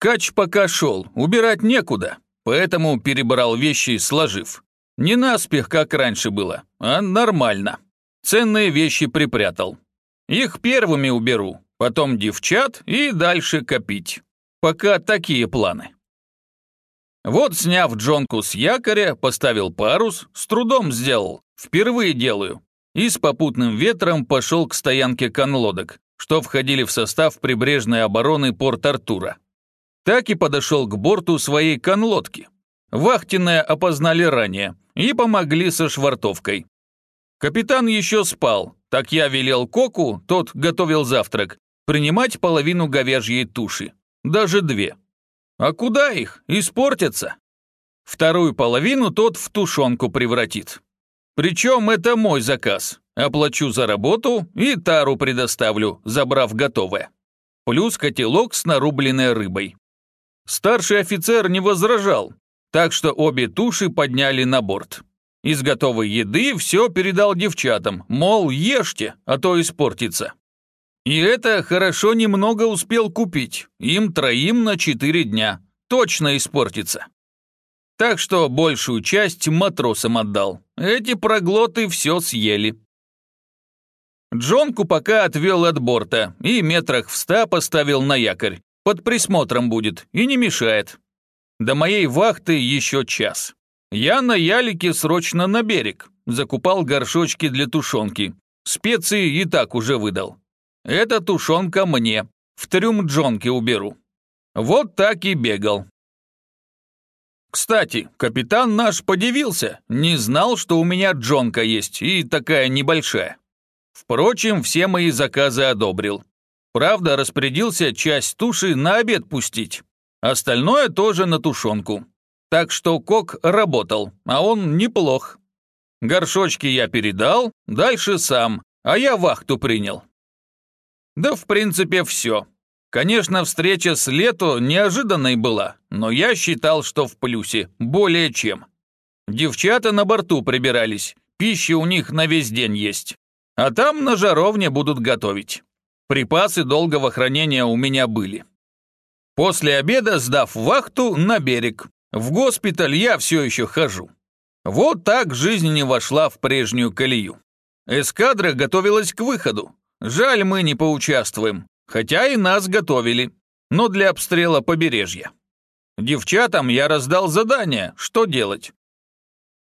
Кач пока шел, убирать некуда, поэтому перебрал вещи, сложив. Не наспех, как раньше было, а нормально. Ценные вещи припрятал. Их первыми уберу, потом девчат и дальше копить. Пока такие планы. Вот, сняв джонку с якоря, поставил парус, с трудом сделал, впервые делаю, и с попутным ветром пошел к стоянке конлодок, что входили в состав прибрежной обороны Порт-Артура. Так и подошел к борту своей конлодки. Вахтенные опознали ранее и помогли со швартовкой. Капитан еще спал, так я велел Коку, тот готовил завтрак, принимать половину говяжьей туши, даже две. А куда их? Испортятся. Вторую половину тот в тушенку превратит. Причем это мой заказ. Оплачу за работу и тару предоставлю, забрав готовое. Плюс котелок с нарубленной рыбой. Старший офицер не возражал, так что обе туши подняли на борт. Из готовой еды все передал девчатам, мол, ешьте, а то испортится. И это хорошо немного успел купить, им троим на четыре дня, точно испортится. Так что большую часть матросам отдал, эти проглоты все съели. Джонку пока отвел от борта и метрах в ста поставил на якорь, под присмотром будет и не мешает. До моей вахты еще час. Я на ялике срочно на берег, закупал горшочки для тушенки. Специи и так уже выдал. Эта тушенка мне, в трюм Джонки уберу. Вот так и бегал. Кстати, капитан наш подивился, не знал, что у меня Джонка есть и такая небольшая. Впрочем, все мои заказы одобрил. Правда, распорядился часть туши на обед пустить. Остальное тоже на тушенку. Так что кок работал, а он неплох. Горшочки я передал, дальше сам, а я вахту принял. Да, в принципе, все. Конечно, встреча с Лето неожиданной была, но я считал, что в плюсе, более чем. Девчата на борту прибирались, пища у них на весь день есть. А там на жаровне будут готовить. Припасы долгого хранения у меня были. После обеда, сдав вахту, на берег. В госпиталь я все еще хожу. Вот так жизнь не вошла в прежнюю колею. Эскадра готовилась к выходу. Жаль, мы не поучаствуем, хотя и нас готовили, но для обстрела побережья. Девчатам я раздал задание, что делать.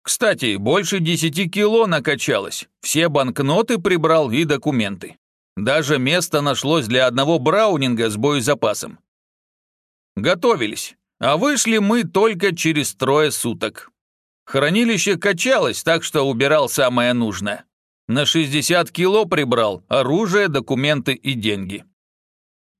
Кстати, больше десяти кило накачалось, все банкноты прибрал и документы. Даже место нашлось для одного браунинга с боезапасом. Готовились, а вышли мы только через трое суток. Хранилище качалось, так что убирал самое нужное. На 60 кило прибрал оружие, документы и деньги.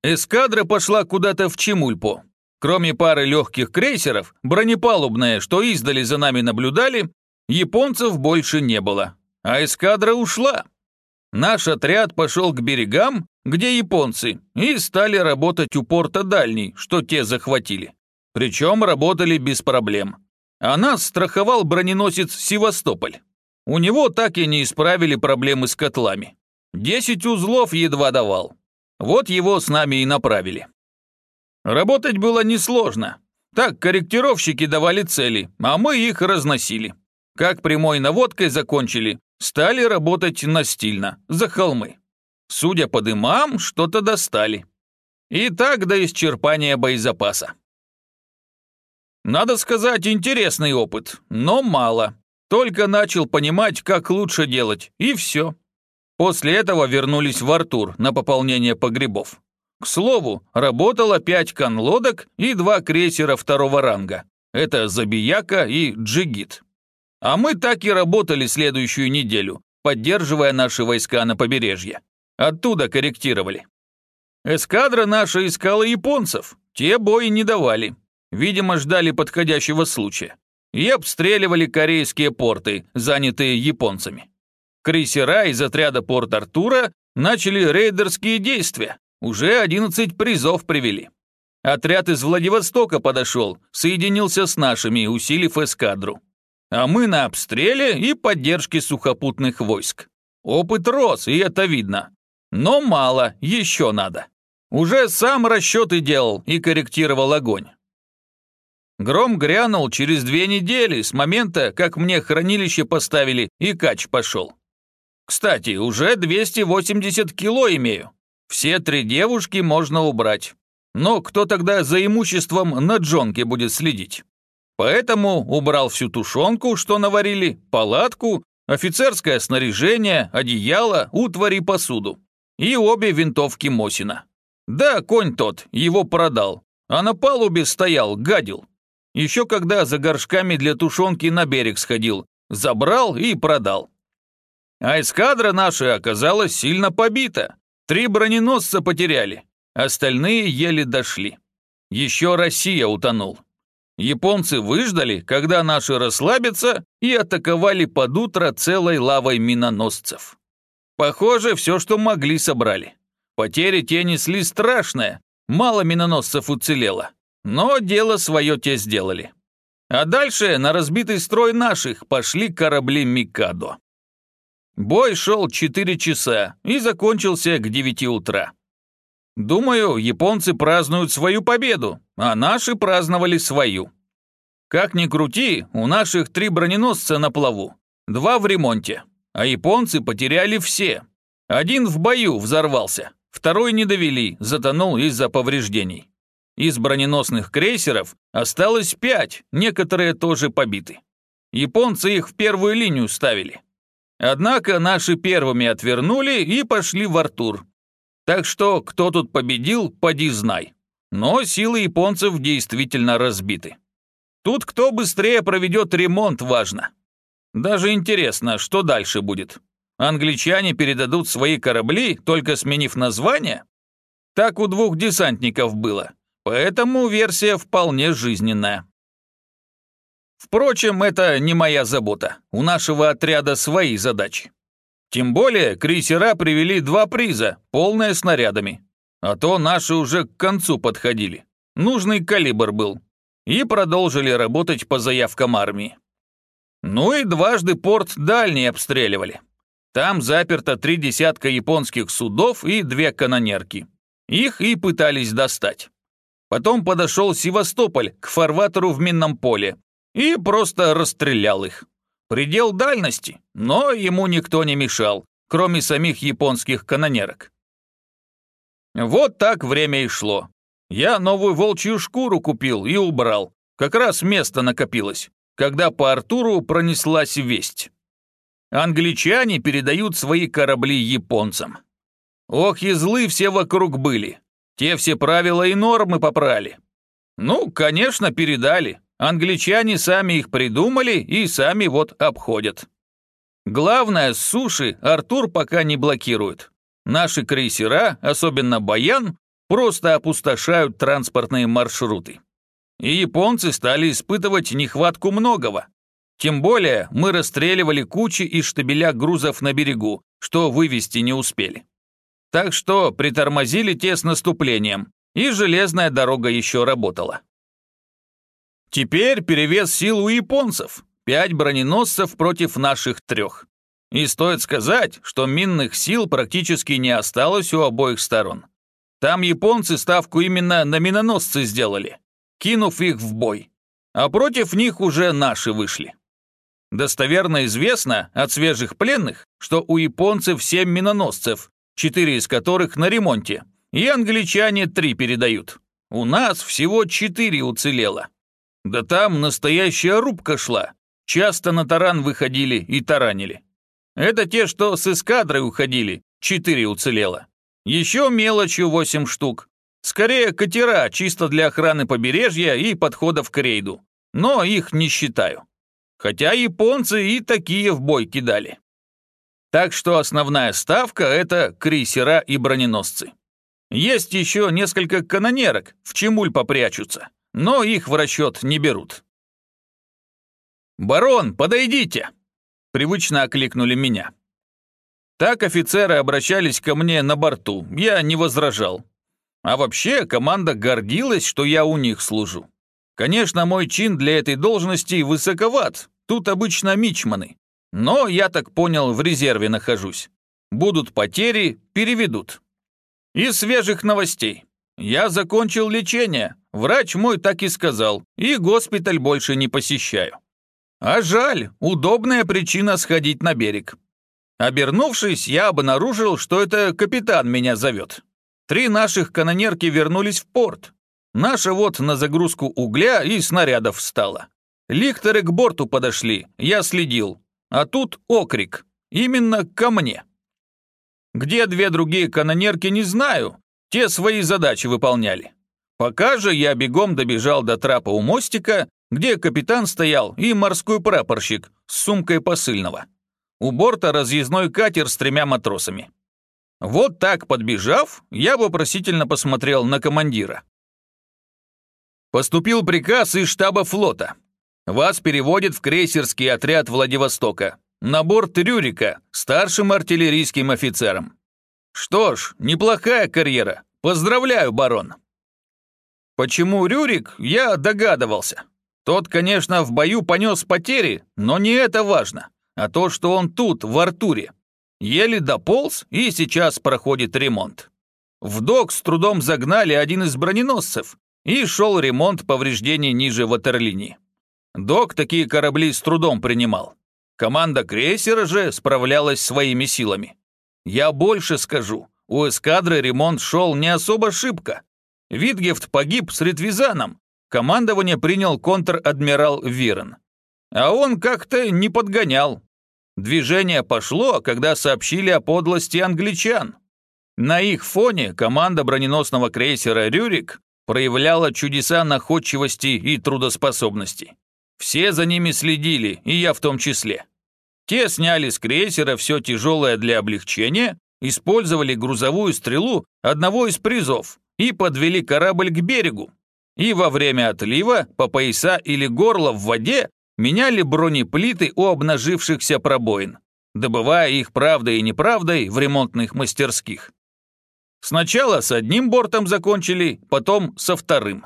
Эскадра пошла куда-то в Чемульпо. Кроме пары легких крейсеров, бронепалубная, что издали за нами наблюдали, японцев больше не было. А эскадра ушла. Наш отряд пошел к берегам, где японцы, и стали работать у порта дальний, что те захватили. Причем работали без проблем. А нас страховал броненосец «Севастополь». У него так и не исправили проблемы с котлами. Десять узлов едва давал. Вот его с нами и направили. Работать было несложно. Так корректировщики давали цели, а мы их разносили. Как прямой наводкой закончили, стали работать настильно, за холмы. Судя по дымам, что-то достали. И так до исчерпания боезапаса. Надо сказать, интересный опыт, но мало. Только начал понимать, как лучше делать, и все. После этого вернулись в Артур на пополнение погребов. К слову, работало пять конлодок и два крейсера второго ранга. Это Забияка и Джигит. А мы так и работали следующую неделю, поддерживая наши войска на побережье. Оттуда корректировали. Эскадра наша искала японцев, те бои не давали. Видимо, ждали подходящего случая. И обстреливали корейские порты, занятые японцами. Крейсера из отряда Порт-Артура начали рейдерские действия, уже 11 призов привели. Отряд из Владивостока подошел, соединился с нашими, усилив эскадру. А мы на обстреле и поддержке сухопутных войск. Опыт рос, и это видно. Но мало, еще надо. Уже сам расчеты делал и корректировал огонь. Гром грянул через две недели с момента, как мне хранилище поставили и кач пошел. Кстати, уже 280 кило имею. Все три девушки можно убрать. Но кто тогда за имуществом на джонке будет следить? Поэтому убрал всю тушенку, что наварили, палатку, офицерское снаряжение, одеяло, утвари посуду. И обе винтовки Мосина. Да, конь тот, его продал. А на палубе стоял, гадил. Еще когда за горшками для тушенки на берег сходил, забрал и продал. А эскадра наша оказалась сильно побита. Три броненосца потеряли, остальные еле дошли. Еще Россия утонул. Японцы выждали, когда наши расслабятся, и атаковали под утро целой лавой миноносцев. Похоже, все, что могли, собрали. Потери те несли страшные, мало миноносцев уцелело. Но дело свое те сделали. А дальше на разбитый строй наших пошли корабли Микадо. Бой шел 4 часа и закончился к 9 утра. Думаю, японцы празднуют свою победу, а наши праздновали свою. Как ни крути, у наших три броненосца на плаву, два в ремонте, а японцы потеряли все. Один в бою взорвался, второй не довели, затонул из-за повреждений. Из броненосных крейсеров осталось пять, некоторые тоже побиты. Японцы их в первую линию ставили. Однако наши первыми отвернули и пошли в Артур. Так что, кто тут победил, поди знай. Но силы японцев действительно разбиты. Тут кто быстрее проведет ремонт, важно. Даже интересно, что дальше будет. Англичане передадут свои корабли, только сменив название? Так у двух десантников было. Поэтому версия вполне жизненная. Впрочем, это не моя забота. У нашего отряда свои задачи. Тем более, крейсера привели два приза, полные снарядами. А то наши уже к концу подходили. Нужный калибр был. И продолжили работать по заявкам армии. Ну и дважды порт дальний обстреливали. Там заперто три десятка японских судов и две канонерки. Их и пытались достать. Потом подошел Севастополь к фарватеру в минном поле и просто расстрелял их. Предел дальности, но ему никто не мешал, кроме самих японских канонерок. Вот так время и шло. Я новую волчью шкуру купил и убрал. Как раз место накопилось, когда по Артуру пронеслась весть. Англичане передают свои корабли японцам. Ох, и злы все вокруг были. Те все правила и нормы попрали. Ну, конечно, передали. Англичане сами их придумали и сами вот обходят. Главное, с суши Артур пока не блокирует. Наши крейсера, особенно Баян, просто опустошают транспортные маршруты. И японцы стали испытывать нехватку многого. Тем более мы расстреливали кучи и штабеля грузов на берегу, что вывести не успели. Так что притормозили те с наступлением, и железная дорога еще работала. Теперь перевес сил у японцев, пять броненосцев против наших трех. И стоит сказать, что минных сил практически не осталось у обоих сторон. Там японцы ставку именно на миноносцы сделали, кинув их в бой. А против них уже наши вышли. Достоверно известно от свежих пленных, что у японцев семь миноносцев, четыре из которых на ремонте, и англичане три передают. У нас всего четыре уцелело. Да там настоящая рубка шла. Часто на таран выходили и таранили. Это те, что с эскадрой уходили, четыре уцелело. Еще мелочью восемь штук. Скорее катера, чисто для охраны побережья и подходов к рейду. Но их не считаю. Хотя японцы и такие в бой кидали. Так что основная ставка – это крейсера и броненосцы. Есть еще несколько канонерок, в Чемуль попрячутся, но их в расчет не берут. «Барон, подойдите!» – привычно окликнули меня. Так офицеры обращались ко мне на борту, я не возражал. А вообще команда гордилась, что я у них служу. Конечно, мой чин для этой должности высоковат, тут обычно мичманы. Но, я так понял, в резерве нахожусь. Будут потери, переведут. Из свежих новостей. Я закончил лечение, врач мой так и сказал, и госпиталь больше не посещаю. А жаль, удобная причина сходить на берег. Обернувшись, я обнаружил, что это капитан меня зовет. Три наших канонерки вернулись в порт. Наша вот на загрузку угля и снарядов встала. Лихтеры к борту подошли, я следил. А тут окрик. Именно ко мне. Где две другие канонерки, не знаю. Те свои задачи выполняли. Пока же я бегом добежал до трапа у мостика, где капитан стоял и морской прапорщик с сумкой посыльного. У борта разъездной катер с тремя матросами. Вот так подбежав, я вопросительно посмотрел на командира. Поступил приказ из штаба флота. Вас переводят в крейсерский отряд Владивостока. На борт Рюрика, старшим артиллерийским офицером. Что ж, неплохая карьера. Поздравляю, барон. Почему Рюрик, я догадывался. Тот, конечно, в бою понес потери, но не это важно, а то, что он тут, в Артуре. Еле дополз и сейчас проходит ремонт. В док с трудом загнали один из броненосцев, и шел ремонт повреждений ниже ватерлинии. Док такие корабли с трудом принимал. Команда крейсера же справлялась своими силами. Я больше скажу, у эскадры ремонт шел не особо шибко. Витгефт погиб с Ритвизаном, командование принял контр-адмирал Вирен. А он как-то не подгонял. Движение пошло, когда сообщили о подлости англичан. На их фоне команда броненосного крейсера «Рюрик» проявляла чудеса находчивости и трудоспособности. Все за ними следили, и я в том числе. Те сняли с крейсера все тяжелое для облегчения, использовали грузовую стрелу одного из призов и подвели корабль к берегу. И во время отлива по пояса или горло в воде меняли бронеплиты у обнажившихся пробоин, добывая их правдой и неправдой в ремонтных мастерских. Сначала с одним бортом закончили, потом со вторым.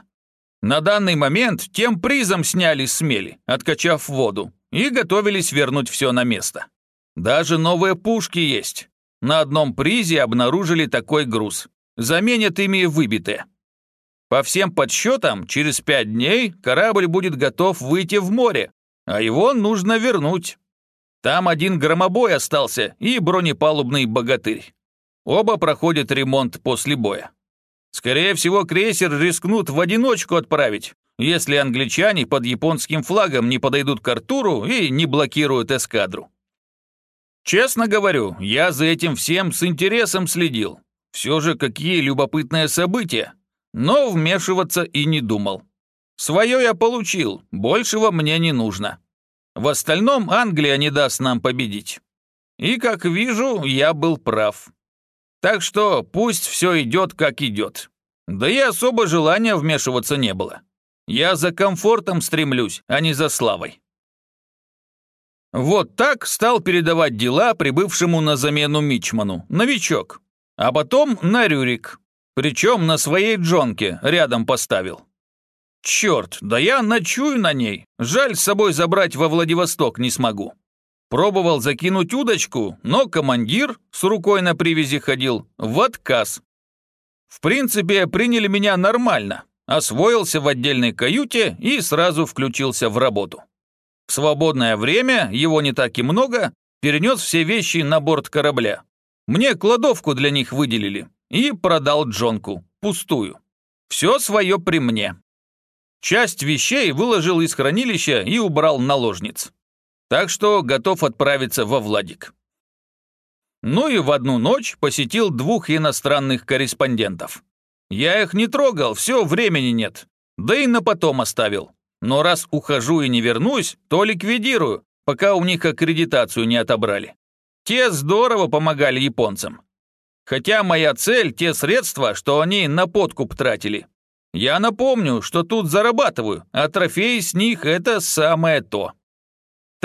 На данный момент тем призом сняли смели, откачав воду, и готовились вернуть все на место. Даже новые пушки есть. На одном призе обнаружили такой груз. Заменят ими выбитые. По всем подсчетам, через пять дней корабль будет готов выйти в море, а его нужно вернуть. Там один громобой остался и бронепалубный богатырь. Оба проходят ремонт после боя. Скорее всего, крейсер рискнут в одиночку отправить, если англичане под японским флагом не подойдут к Артуру и не блокируют эскадру. Честно говорю, я за этим всем с интересом следил. Все же какие любопытные события. Но вмешиваться и не думал. Свое я получил, большего мне не нужно. В остальном Англия не даст нам победить. И, как вижу, я был прав. Так что пусть все идет, как идет. Да и особо желания вмешиваться не было. Я за комфортом стремлюсь, а не за славой. Вот так стал передавать дела прибывшему на замену Мичману, новичок, а потом на Рюрик, причем на своей джонке рядом поставил. Черт, да я ночую на ней, жаль с собой забрать во Владивосток не смогу. Пробовал закинуть удочку, но командир с рукой на привязи ходил в отказ. В принципе, приняли меня нормально, освоился в отдельной каюте и сразу включился в работу. В свободное время, его не так и много, перенес все вещи на борт корабля. Мне кладовку для них выделили и продал Джонку, пустую. Все свое при мне. Часть вещей выложил из хранилища и убрал наложниц. Так что готов отправиться во Владик. Ну и в одну ночь посетил двух иностранных корреспондентов. Я их не трогал, все, времени нет. Да и на потом оставил. Но раз ухожу и не вернусь, то ликвидирую, пока у них аккредитацию не отобрали. Те здорово помогали японцам. Хотя моя цель – те средства, что они на подкуп тратили. Я напомню, что тут зарабатываю, а трофеи с них – это самое то.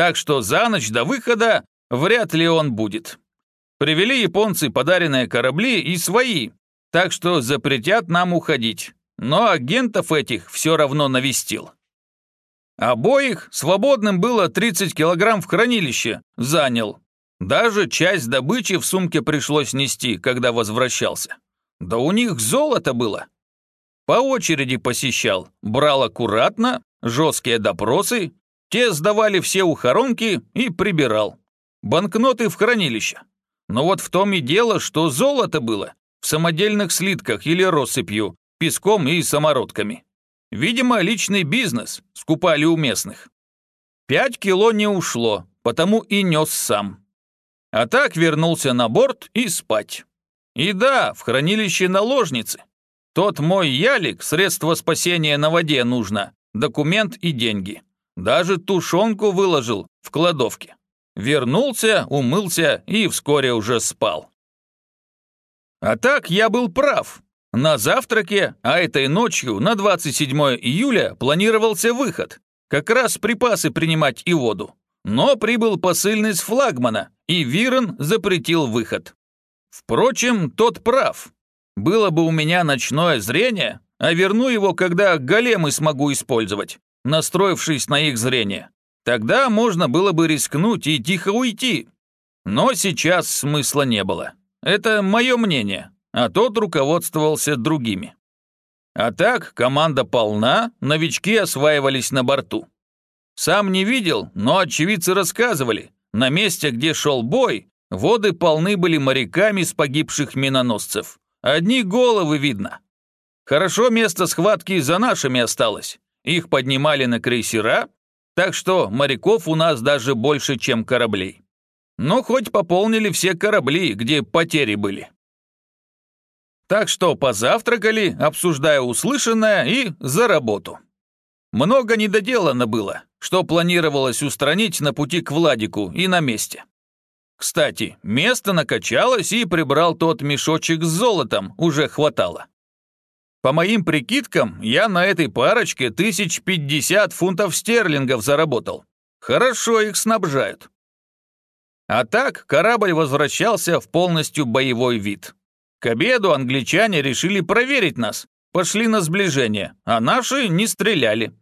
Так что за ночь до выхода вряд ли он будет. Привели японцы подаренные корабли и свои, так что запретят нам уходить. Но агентов этих все равно навестил. Обоих свободным было 30 килограмм в хранилище, занял. Даже часть добычи в сумке пришлось нести, когда возвращался. Да у них золото было. По очереди посещал, брал аккуратно, жесткие допросы, те сдавали все ухоронки и прибирал. Банкноты в хранилище. Но вот в том и дело, что золото было в самодельных слитках или россыпью, песком и самородками. Видимо, личный бизнес скупали у местных. Пять кило не ушло, потому и нес сам. А так вернулся на борт и спать. И да, в хранилище наложницы. Тот мой ялик, средство спасения на воде нужно, документ и деньги. Даже тушенку выложил в кладовке. Вернулся, умылся и вскоре уже спал. А так я был прав. На завтраке, а этой ночью, на 27 июля, планировался выход. Как раз припасы принимать и воду. Но прибыл посыльный с флагмана, и Вирон запретил выход. Впрочем, тот прав. Было бы у меня ночное зрение, а верну его, когда големы смогу использовать, настроившись на их зрение. Тогда можно было бы рискнуть и тихо уйти. Но сейчас смысла не было. Это мое мнение, а тот руководствовался другими. А так, команда полна, новички осваивались на борту. Сам не видел, но очевидцы рассказывали, на месте, где шел бой, воды полны были моряками с погибших миноносцев. Одни головы видно. Хорошо место схватки за нашими осталось. Их поднимали на крейсера, так что моряков у нас даже больше, чем кораблей. Но хоть пополнили все корабли, где потери были. Так что позавтракали, обсуждая услышанное, и за работу. Много недоделано было, что планировалось устранить на пути к Владику и на месте. Кстати, место накачалось и прибрал тот мешочек с золотом, уже хватало. По моим прикидкам, я на этой парочке тысяч пятьдесят фунтов стерлингов заработал. Хорошо их снабжают. А так корабль возвращался в полностью боевой вид. К обеду англичане решили проверить нас, пошли на сближение, а наши не стреляли.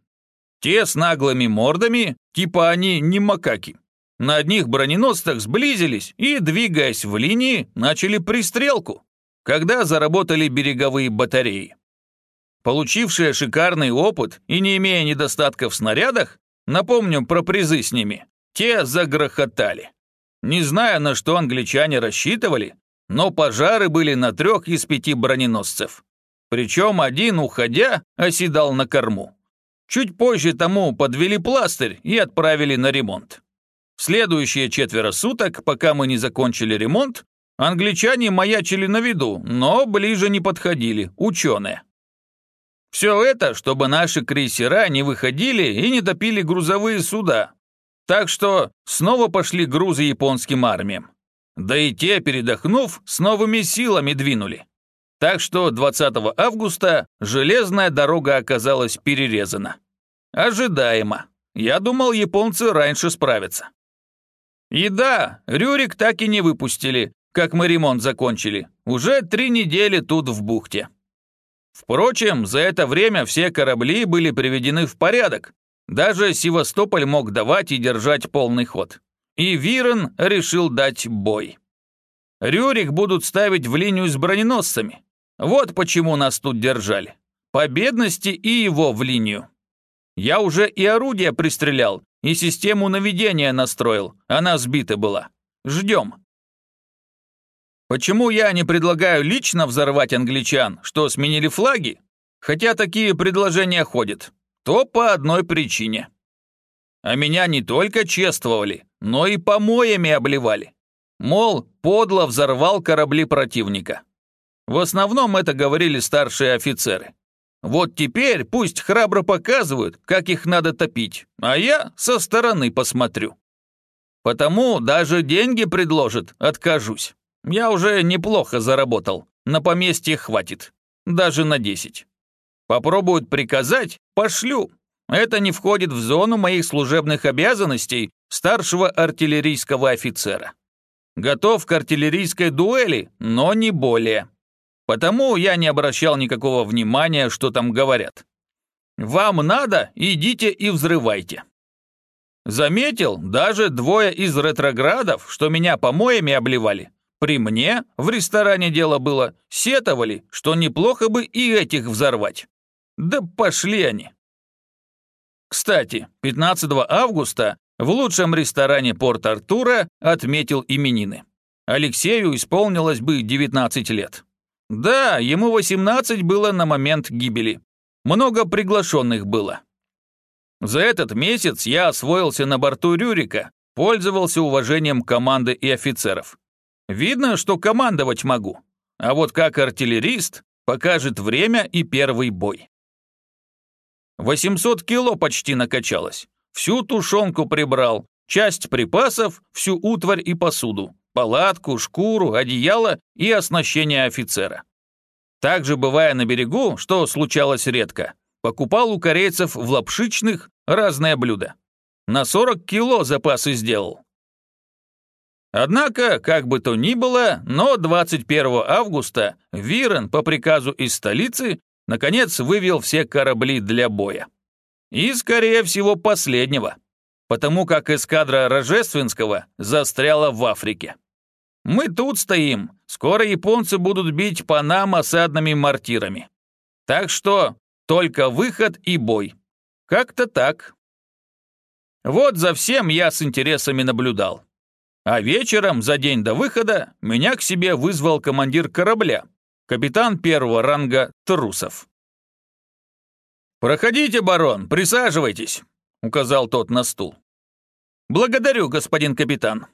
Те с наглыми мордами, типа они не макаки. На одних броненосцах сблизились и, двигаясь в линии, начали пристрелку, когда заработали береговые батареи. Получившие шикарный опыт и не имея недостатков в снарядах, напомню про призы с ними, те загрохотали. Не знаю, на что англичане рассчитывали, но пожары были на трех из пяти броненосцев. Причем один, уходя, оседал на корму. Чуть позже тому подвели пластырь и отправили на ремонт. В следующие четверо суток, пока мы не закончили ремонт, англичане маячили на виду, но ближе не подходили, ученые. Все это, чтобы наши крейсера не выходили и не топили грузовые суда, так что снова пошли грузы японским армиям. Да и те, передохнув, с новыми силами двинули. Так что 20 августа железная дорога оказалась перерезана. Ожидаемо. Я думал, японцы раньше справятся. И да, Рюрик так и не выпустили, как мы ремонт закончили. Уже три недели тут в бухте. Впрочем, за это время все корабли были приведены в порядок, даже Севастополь мог давать и держать полный ход. И Вирон решил дать бой. Рюрик будут ставить в линию с броненосцами. Вот почему нас тут держали. По бедности и его в линию. Я уже и орудие пристрелял, и систему наведения настроил. Она сбита была. Ждем. Почему я не предлагаю лично взорвать англичан, что сменили флаги? Хотя такие предложения ходят то по одной причине. А меня не только чествовали, но и помоями обливали. Мол, подло взорвал корабли противника. В основном это говорили старшие офицеры. Вот теперь пусть храбро показывают, как их надо топить, а я со стороны посмотрю. Потому даже деньги предложат, откажусь. Я уже неплохо заработал, на поместье хватит, даже на десять. Попробуют приказать, пошлю. Это не входит в зону моих служебных обязанностей старшего артиллерийского офицера. Готов к артиллерийской дуэли, но не более. Потому я не обращал никакого внимания, что там говорят. Вам надо, идите и взрывайте. Заметил, даже двое из ретроградов, что меня помоями обливали, При мне в ресторане дело было, сетовали, что неплохо бы и этих взорвать. Да пошли они. Кстати, 15 августа в лучшем ресторане Порт-Артура отметил именины. Алексею исполнилось бы 19 лет. Да, ему 18 было на момент гибели. Много приглашенных было. За этот месяц я освоился на борту Рюрика, пользовался уважением команды и офицеров. Видно, что командовать могу, а вот как артиллерист покажет время и первый бой. 800 кило почти накачалось. Всю тушенку прибрал, часть припасов, всю утварь и посуду, палатку, шкуру, одеяло и оснащение офицера. Также, бывая на берегу, что случалось редко, покупал у корейцев в лапшичных разное блюдо. На 40 кило запасы сделал. Однако, как бы то ни было, но 21 августа Вирен по приказу из столицы наконец вывел все корабли для боя. И, скорее всего, последнего, потому как эскадра Рожественского застряла в Африке. Мы тут стоим, скоро японцы будут бить по нам осадными мортирами. Так что только выход и бой. Как-то так. Вот за всем я с интересами наблюдал. А вечером, за день до выхода, меня к себе вызвал командир корабля, капитан первого ранга Трусов. «Проходите, барон, присаживайтесь», — указал тот на стул. «Благодарю, господин капитан.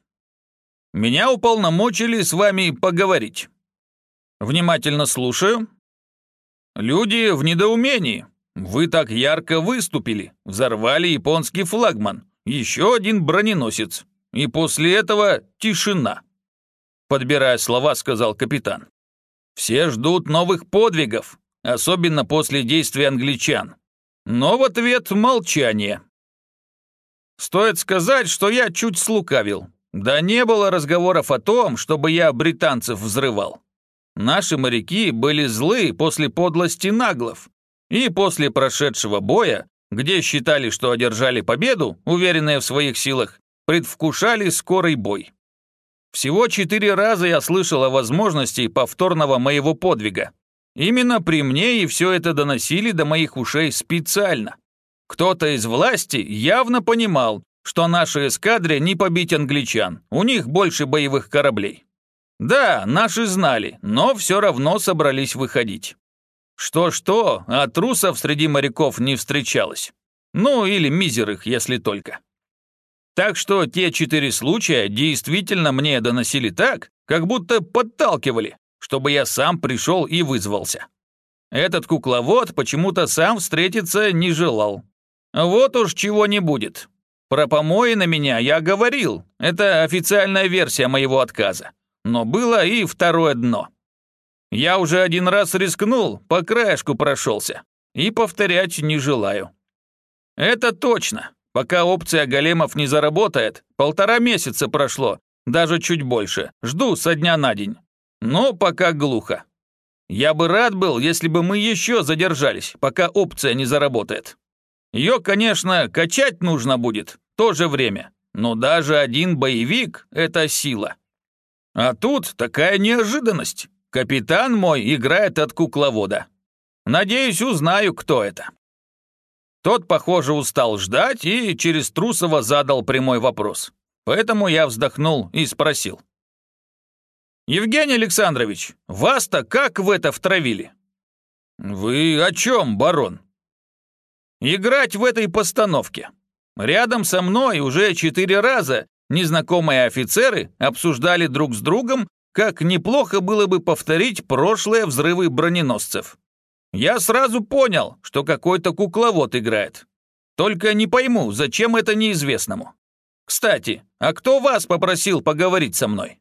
Меня уполномочили с вами поговорить. Внимательно слушаю. Люди в недоумении. Вы так ярко выступили, взорвали японский флагман, еще один броненосец. И после этого тишина. Подбирая слова, сказал капитан. Все ждут новых подвигов, особенно после действий англичан. Но в ответ молчание. Стоит сказать, что я чуть слукавил. Да не было разговоров о том, чтобы я британцев взрывал. Наши моряки были злы после подлости наглов. И после прошедшего боя, где считали, что одержали победу, уверенные в своих силах, предвкушали скорый бой. Всего четыре раза я слышал о возможности повторного моего подвига. Именно при мне и все это доносили до моих ушей специально. Кто-то из власти явно понимал, что нашей эскадре не побить англичан, у них больше боевых кораблей. Да, наши знали, но все равно собрались выходить. Что-что, а трусов среди моряков не встречалось. Ну, или мизерых, если только. Так что те четыре случая действительно мне доносили так, как будто подталкивали, чтобы я сам пришел и вызвался. Этот кукловод почему-то сам встретиться не желал. Вот уж чего не будет. Про помои на меня я говорил, это официальная версия моего отказа. Но было и второе дно. Я уже один раз рискнул, по краешку прошелся, и повторять не желаю. Это точно. Пока опция големов не заработает, полтора месяца прошло, даже чуть больше. Жду со дня на день. Но пока глухо. Я бы рад был, если бы мы еще задержались, пока опция не заработает. Ее, конечно, качать нужно будет, тоже время. Но даже один боевик – это сила. А тут такая неожиданность. Капитан мой играет от кукловода. Надеюсь, узнаю, кто это. Тот, похоже, устал ждать и через Трусова задал прямой вопрос. Поэтому я вздохнул и спросил. «Евгений Александрович, вас-то как в это втравили?» «Вы о чем, барон?» «Играть в этой постановке. Рядом со мной уже четыре раза незнакомые офицеры обсуждали друг с другом, как неплохо было бы повторить прошлые взрывы броненосцев. Я сразу понял, что какой-то кукловод играет. Только не пойму, зачем это неизвестному. Кстати, а кто вас попросил поговорить со мной?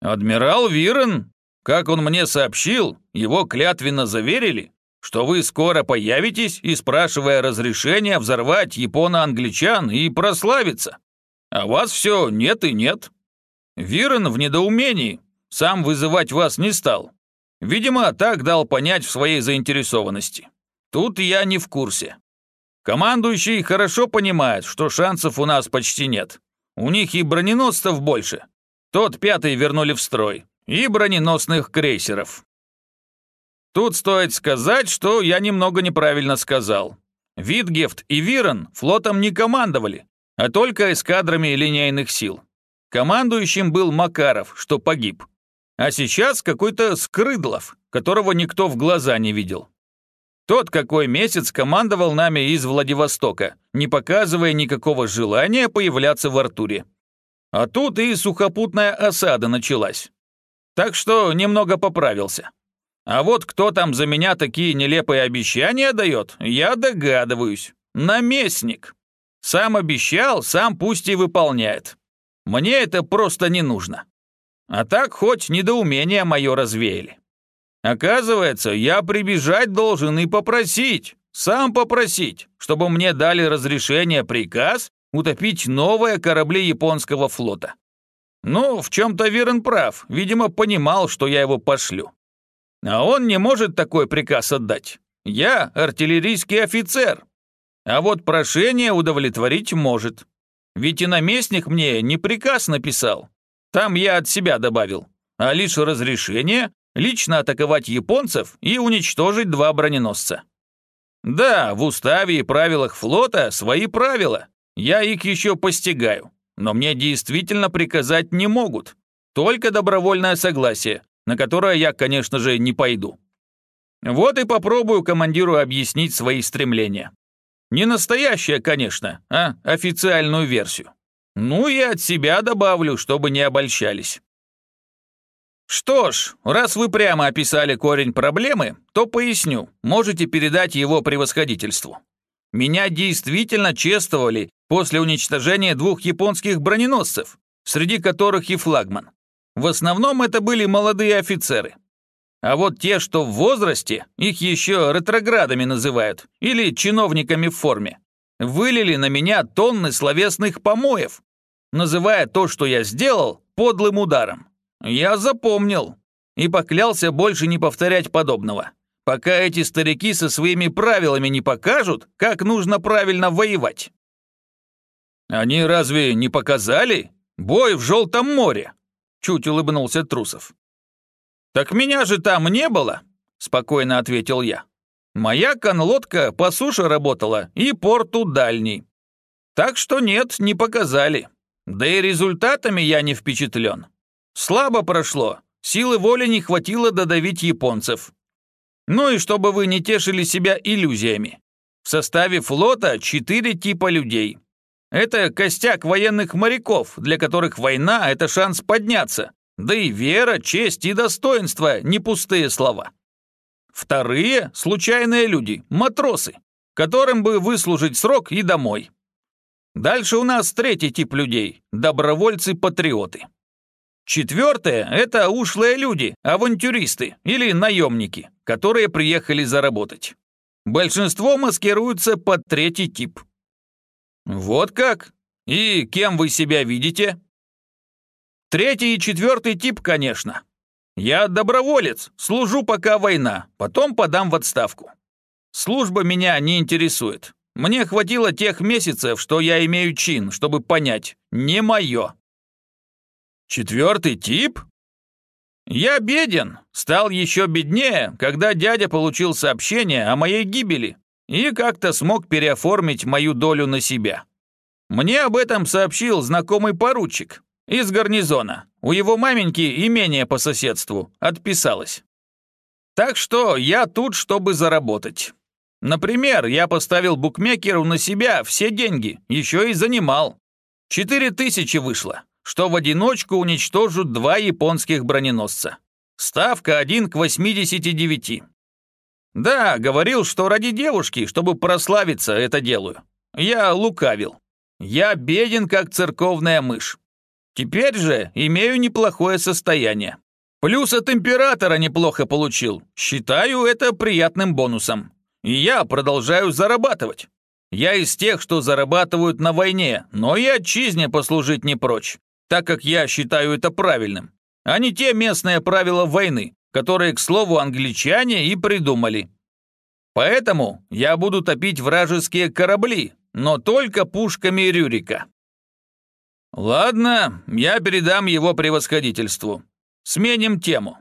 Адмирал Вирен. Как он мне сообщил, его клятвенно заверили, что вы скоро появитесь и спрашивая разрешения взорвать японо-англичан и прославиться. А вас все нет и нет. Вирен в недоумении, сам вызывать вас не стал, Видимо, так дал понять в своей заинтересованности. Тут я не в курсе. Командующий хорошо понимает, что шансов у нас почти нет. У них и броненосцев больше. Тот пятый вернули в строй. И броненосных крейсеров. Тут стоит сказать, что я немного неправильно сказал. Витгефт и Вирон флотом не командовали, а только эскадрами линейных сил. Командующим был Макаров, что погиб. А сейчас какой-то Скрыдлов, которого никто в глаза не видел. Тот какой месяц командовал нами из Владивостока, не показывая никакого желания появляться в Артуре. А тут и сухопутная осада началась. Так что немного поправился. А вот кто там за меня такие нелепые обещания дает, я догадываюсь. Наместник. Сам обещал, сам пусть и выполняет. Мне это просто не нужно. А так хоть недоумение мое развеяли. Оказывается, я прибежать должен и попросить, сам попросить, чтобы мне дали разрешение приказ утопить новые корабли японского флота. Ну, в чем-то Вирен прав, видимо, понимал, что я его пошлю. А он не может такой приказ отдать. Я артиллерийский офицер. А вот прошение удовлетворить может. Ведь и наместник мне не приказ написал. Там я от себя добавил. А лишь разрешение лично атаковать японцев и уничтожить два броненосца. Да, в уставе и правилах флота свои правила. Я их еще постигаю. Но мне действительно приказать не могут. Только добровольное согласие, на которое я, конечно же, не пойду. Вот и попробую командиру объяснить свои стремления. Не настоящее, конечно, а официальную версию. Ну и от себя добавлю, чтобы не обольщались. Что ж, раз вы прямо описали корень проблемы, то поясню, можете передать его превосходительству. Меня действительно чествовали после уничтожения двух японских броненосцев, среди которых и флагман. В основном это были молодые офицеры. А вот те, что в возрасте, их еще ретроградами называют, или чиновниками в форме, вылили на меня тонны словесных помоев, называя то, что я сделал, подлым ударом. Я запомнил и поклялся больше не повторять подобного, пока эти старики со своими правилами не покажут, как нужно правильно воевать. Они разве не показали? Бой в Желтом море, Чуть улыбнулся Трусов. «Так меня же там не было», — спокойно ответил я. «Моя конлодка по суше работала и порту дальний. Так что нет, не показали. Да и результатами я не впечатлен. Слабо прошло, силы воли не хватило додавить японцев. Ну и чтобы вы не тешили себя иллюзиями. В составе флота четыре типа людей. Это костяк военных моряков, для которых война – это шанс подняться. Да и вера, честь и достоинство – не пустые слова. Вторые – случайные люди, матросы, которым бы выслужить срок и домой. Дальше у нас третий тип людей – добровольцы-патриоты. Четвертое – это ушлые люди, авантюристы или наемники, которые приехали заработать. Большинство маскируются под третий тип – «Вот как? И кем вы себя видите?» «Третий и четвертый тип, конечно. Я доброволец, служу пока война, потом подам в отставку. Служба меня не интересует. Мне хватило тех месяцев, что я имею чин, чтобы понять, не мое». «Четвертый тип?» «Я беден, стал еще беднее, когда дядя получил сообщение о моей гибели и как-то смог переоформить мою долю на себя. Мне об этом сообщил знакомый поручик из гарнизона. У его маменьки имение по соседству отписалось. Так что я тут, чтобы заработать. Например, я поставил букмекеру на себя все деньги, еще и занимал. Четыре тысячи вышло, что в одиночку уничтожат два японских броненосца. Ставка 1 к 89. Да, говорил, что ради девушки, чтобы прославиться, это делаю. Я лукавил. Я беден, как церковная мышь. Теперь же имею неплохое состояние. Плюс от императора неплохо получил. Считаю это приятным бонусом. И я продолжаю зарабатывать. Я из тех, что зарабатывают на войне, но и отчизне послужить не прочь, так как я считаю это правильным, а не те местные правила войны, которые, к слову, англичане и придумали. Поэтому я буду топить вражеские корабли, но только пушками Рюрика. Ладно, я передам его превосходительству. Сменим тему.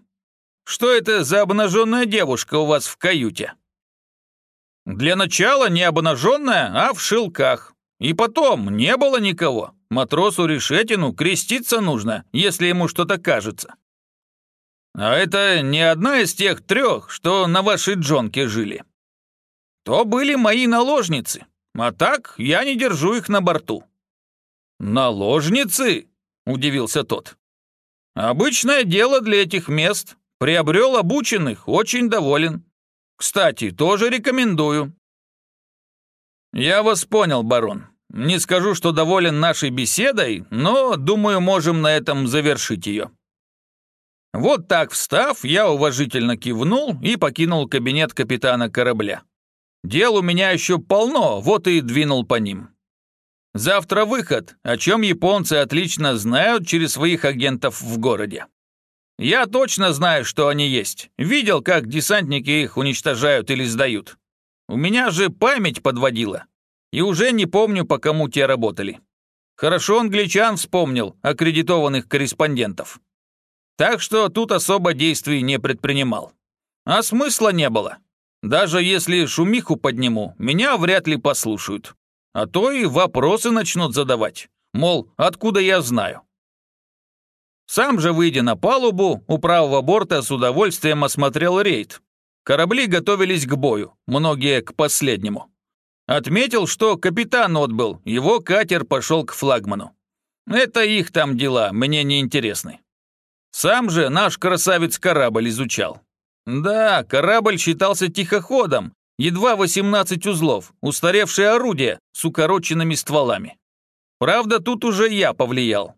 Что это за обнаженная девушка у вас в каюте? Для начала не обнаженная, а в шелках. И потом, не было никого. Матросу Решетину креститься нужно, если ему что-то кажется. А это не одна из тех трех, что на вашей джонке жили. То были мои наложницы, а так я не держу их на борту. Наложницы? Удивился тот. Обычное дело для этих мест. Приобрел обученных, очень доволен. Кстати, тоже рекомендую. Я вас понял, барон. Не скажу, что доволен нашей беседой, но, думаю, можем на этом завершить ее. Вот так встав, я уважительно кивнул и покинул кабинет капитана корабля. Дел у меня еще полно, вот и двинул по ним. Завтра выход, о чем японцы отлично знают через своих агентов в городе. Я точно знаю, что они есть. Видел, как десантники их уничтожают или сдают. У меня же память подводила. И уже не помню, по кому те работали. Хорошо англичан вспомнил, аккредитованных корреспондентов. Так что тут особо действий не предпринимал. А смысла не было. Даже если шумиху подниму, меня вряд ли послушают. А то и вопросы начнут задавать. Мол, откуда я знаю? Сам же, выйдя на палубу, у правого борта с удовольствием осмотрел рейд. Корабли готовились к бою, многие к последнему. Отметил, что капитан отбыл, его катер пошел к флагману. Это их там дела, мне не интересны. Сам же наш красавец-корабль изучал. Да, корабль считался тихоходом, едва 18 узлов, устаревшее орудие с укороченными стволами. Правда, тут уже я повлиял.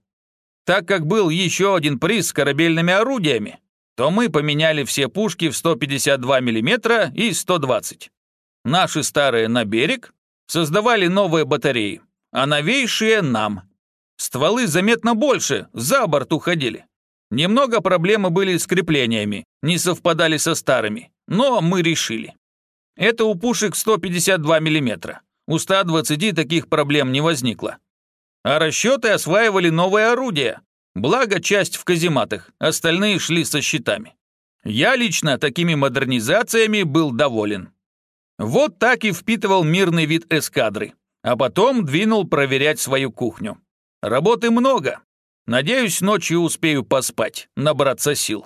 Так как был еще один приз с корабельными орудиями, то мы поменяли все пушки в 152 мм и 120. Наши старые на берег, создавали новые батареи, а новейшие нам. Стволы заметно больше, за борт уходили. Немного проблемы были с креплениями, не совпадали со старыми, но мы решили. Это у пушек 152 мм. У 120 таких проблем не возникло. А расчеты осваивали новые орудия. Благо, часть в казематах, остальные шли со щитами. Я лично такими модернизациями был доволен. Вот так и впитывал мирный вид эскадры, а потом двинул проверять свою кухню. Работы много, Надеюсь, ночью успею поспать, набраться сил.